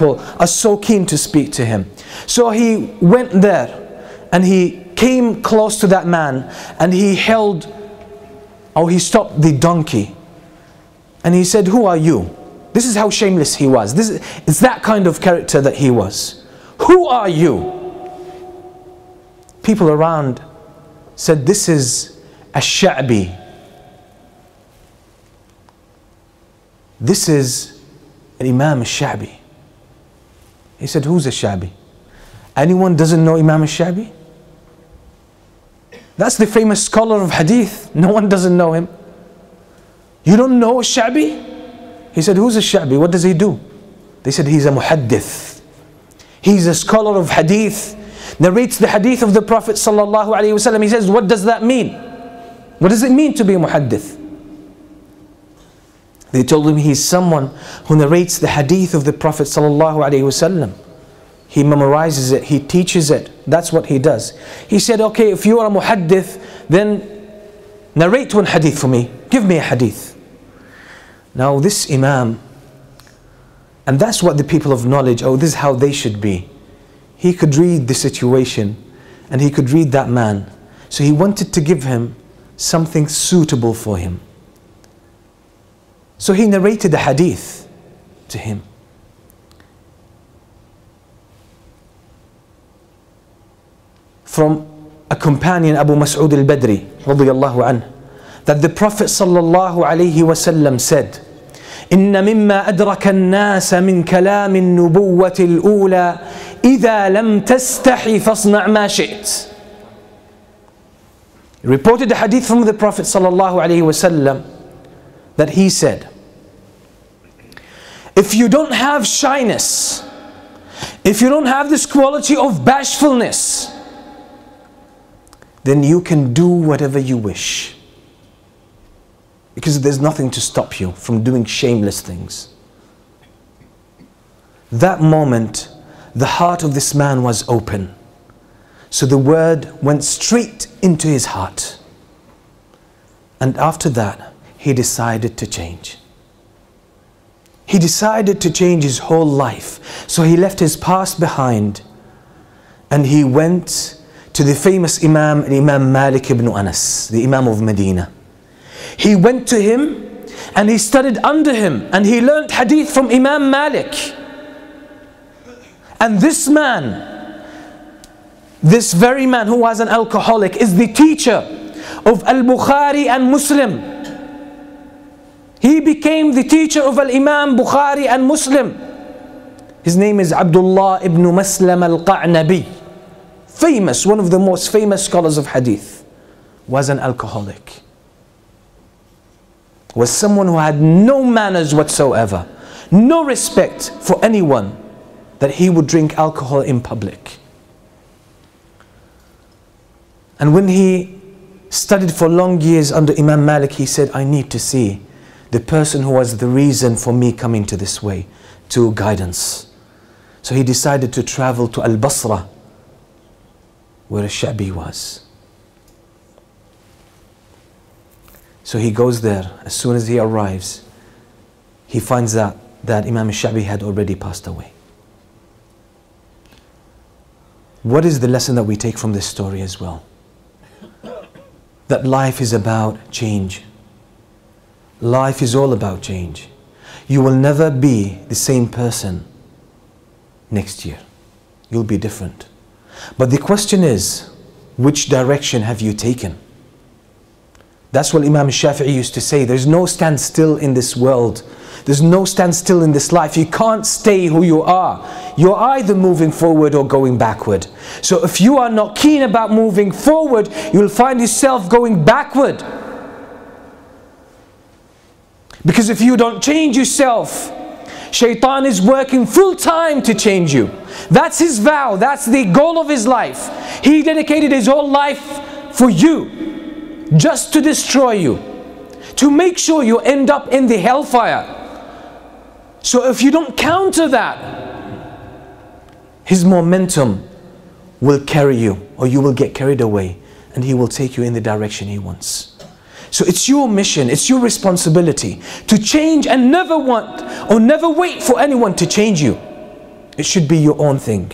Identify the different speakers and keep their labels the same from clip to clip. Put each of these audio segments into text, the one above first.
Speaker 1: are so keen to speak to him. So he went there and he came close to that man and he held, oh, he stopped the donkey and he said, Who are you? This is how shameless he was. This is, it's that kind of character that he was. Who are you? People around said, This is a sha'bi. This is an Imam al-Sha'bi. He said, Who's a Sha'bi? Anyone doesn't know Imam al-Sha'bi? That's the famous scholar of hadith. No one doesn't know him. You don't know Sha'bi? He said, Who's a Sha'bi? What does he do? They said, He's a muhaddith. He's a scholar of hadith. Narrates the hadith of the Prophet. ﷺ. He says, What does that mean? What does it mean to be a muhaddith? They told him he's someone who narrates the hadith of the Prophet ﷺ. He memorizes it, he teaches it. That's what he does. He said, Okay, if you are a muhaddith, then narrate one hadith for me. Give me a hadith. Now, this Imam, and that's what the people of knowledge, oh, this is how they should be. He could read the situation and he could read that man. So he wanted to give him something suitable for him. So he narrated the hadith to him. From a companion, Abu Mas'ud al-Badri, radiallahu anhu, that the Prophet sallallahu alayhi wasallam said, إن مما أدرك الناس من كلام النبوة الأولى إذا لم تستحي فاصنع ما شئت. He reported the hadith from the Prophet sallallahu alayhi wasallam that he said, If you don't have shyness, if you don't have this quality of bashfulness, then you can do whatever you wish. Because there's nothing to stop you from doing shameless things. That moment, the heart of this man was open. So the word went straight into his heart. And after that, he decided to change. He decided to change his whole life. So he left his past behind and he went to the famous Imam, Imam Malik ibn Anas, the Imam of Medina. He went to him and he studied under him and he learned hadith from Imam Malik. And this man, this very man who was an alcoholic, is the teacher of Al Bukhari and Muslim. Became the teacher of Al Imam Bukhari and Muslim. His name is Abdullah ibn Maslam al Qa'nabi. Famous, one of the most famous scholars of hadith, was an alcoholic. Was someone who had no manners whatsoever, no respect for anyone, that he would drink alcohol in public. And when he studied for long years under Imam Malik, he said, I need to see the person who was the reason for me coming to this way, to guidance. So he decided to travel to Al Basra, where Shabi was. So he goes there. As soon as he arrives, he finds out that Imam Shabi had already passed away. What is the lesson that we take from this story as well? That life is about change. Life is all about change. You will never be the same person next year. You'll be different. But the question is, which direction have you taken? That's what Imam Shafi'i used to say. There's no standstill in this world. There's no standstill in this life. You can't stay who you are. You're either moving forward or going backward. So if you are not keen about moving forward, you'll find yourself going backward. Because if you don't change yourself, Shaitan is working full time to change you. That's his vow, that's the goal of his life. He dedicated his whole life for you, just to destroy you, to make sure you end up in the hellfire. So if you don't counter that, his momentum will carry you, or you will get carried away, and he will take you in the direction he wants. So it's your mission, it's your responsibility to change and never want or never wait for anyone to change you. It should be your own thing.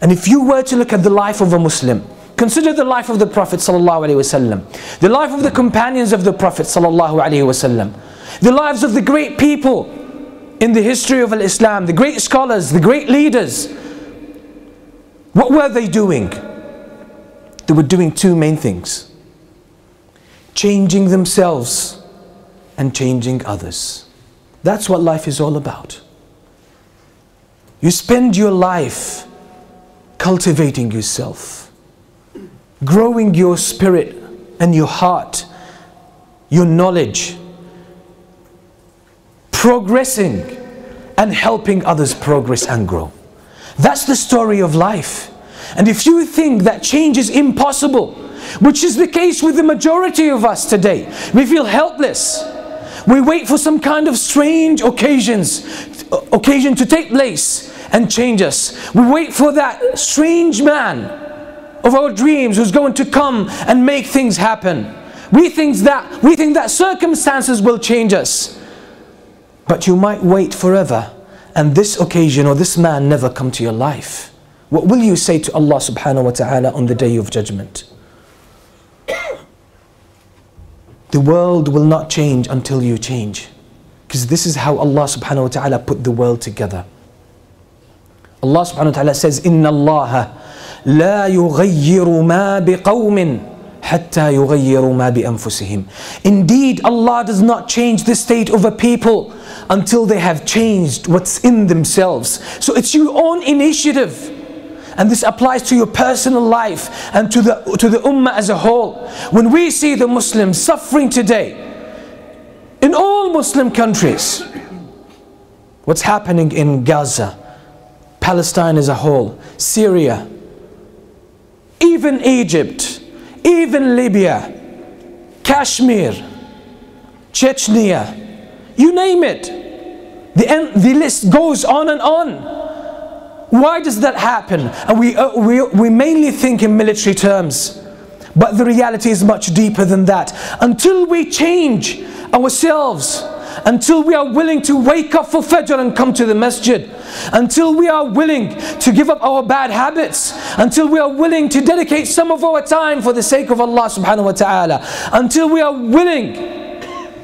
Speaker 1: And if you were to look at the life of a Muslim, consider the life of the Prophet ﷺ, the life of the companions of the Prophet ﷺ, the lives of the great people in the history of Islam, the great scholars, the great leaders. What were they doing? They were doing two main things changing themselves and changing others. That's what life is all about. You spend your life cultivating yourself, growing your spirit and your heart, your knowledge, progressing and helping others progress and grow. That's the story of life. And if you think that change is impossible, which is the case with the majority of us today, we feel helpless. We wait for some kind of strange occasions, occasion to take place and change us. We wait for that strange man of our dreams who's going to come and make things happen. We think that we think that circumstances will change us. But you might wait forever and this occasion or this man never come to your life. What will you say to Allah subhanahu wa ta'ala on the day of judgment? The world will not change until you change. Because this is how Allah subhanahu wa ta'ala put the world together. Allah subhanahu wa ta'ala says, إِنَّ اللَّهَ لَا يُغَيِّرُ مَا بِقَوْمٍ حتى يغيروا ما بأنفسهم. Indeed, Allah does not change the state of a people until they have changed what's in themselves. So it's your own initiative. And this applies to your personal life and to the, to the ummah as a whole. When we see the Muslims suffering today, in all Muslim countries, what's happening in Gaza, Palestine as a whole, Syria, even Egypt, even Libya, Kashmir, Chechnya, you name it. The, end, the list goes on and on. Why does that happen? And we, uh, we, we mainly think in military terms. But the reality is much deeper than that. Until we change ourselves, until we are willing to wake up for Fajr and come to the masjid, until we are willing to give up our bad habits, until we are willing to dedicate some of our time for the sake of Allah subhanahu wa ta'ala, until we are willing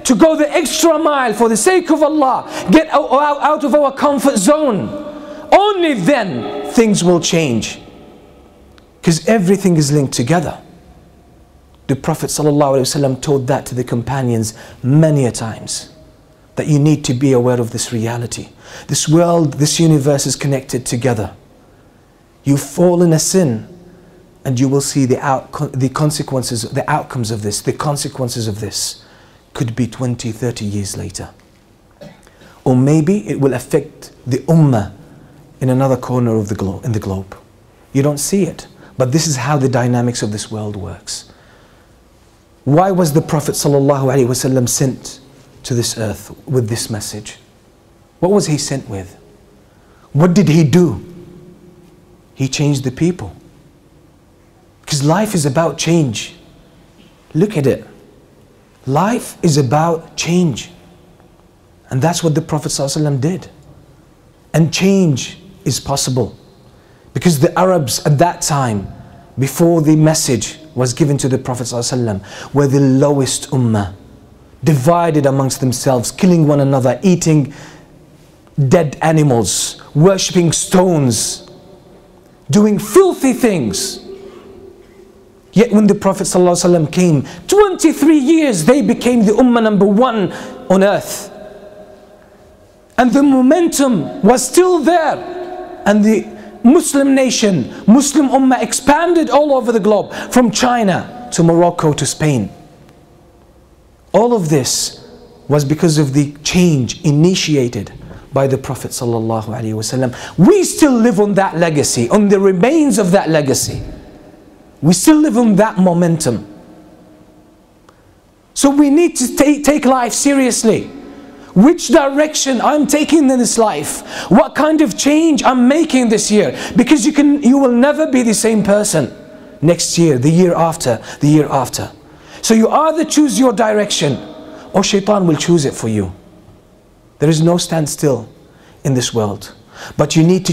Speaker 1: to go the extra mile for the sake of Allah, get out, out of our comfort zone only then things will change. Because everything is linked together. The Prophet ﷺ told that to the companions many a times. That you need to be aware of this reality. This world, this universe is connected together. You fall in a sin and you will see the, out, the consequences, the outcomes of this, the consequences of this could be 20, 30 years later. Or maybe it will affect the ummah in another corner of the globe, in the globe. You don't see it. But this is how the dynamics of this world works. Why was the Prophet ﷺ sent to this earth with this message? What was he sent with? What did he do? He changed the people. Because life is about change. Look at it. Life is about change. And that's what the Prophet ﷺ did. And change is possible. Because the Arabs at that time, before the message was given to the Prophet ﷺ, were the lowest ummah, divided amongst themselves, killing one another, eating dead animals, worshipping stones, doing filthy things. Yet when the Prophet ﷺ came, 23 years they became the ummah number one on earth. And the momentum was still there and the Muslim nation, Muslim Ummah expanded all over the globe, from China to Morocco to Spain. All of this was because of the change initiated by the Prophet ﷺ. We still live on that legacy, on the remains of that legacy. We still live on that momentum. So we need to take, take life seriously which direction I'm taking in this life, what kind of change I'm making this year. Because you can you will never be the same person next year, the year after, the year after. So you either choose your direction or shaitan will choose it for you. There is no standstill in this world. But you need to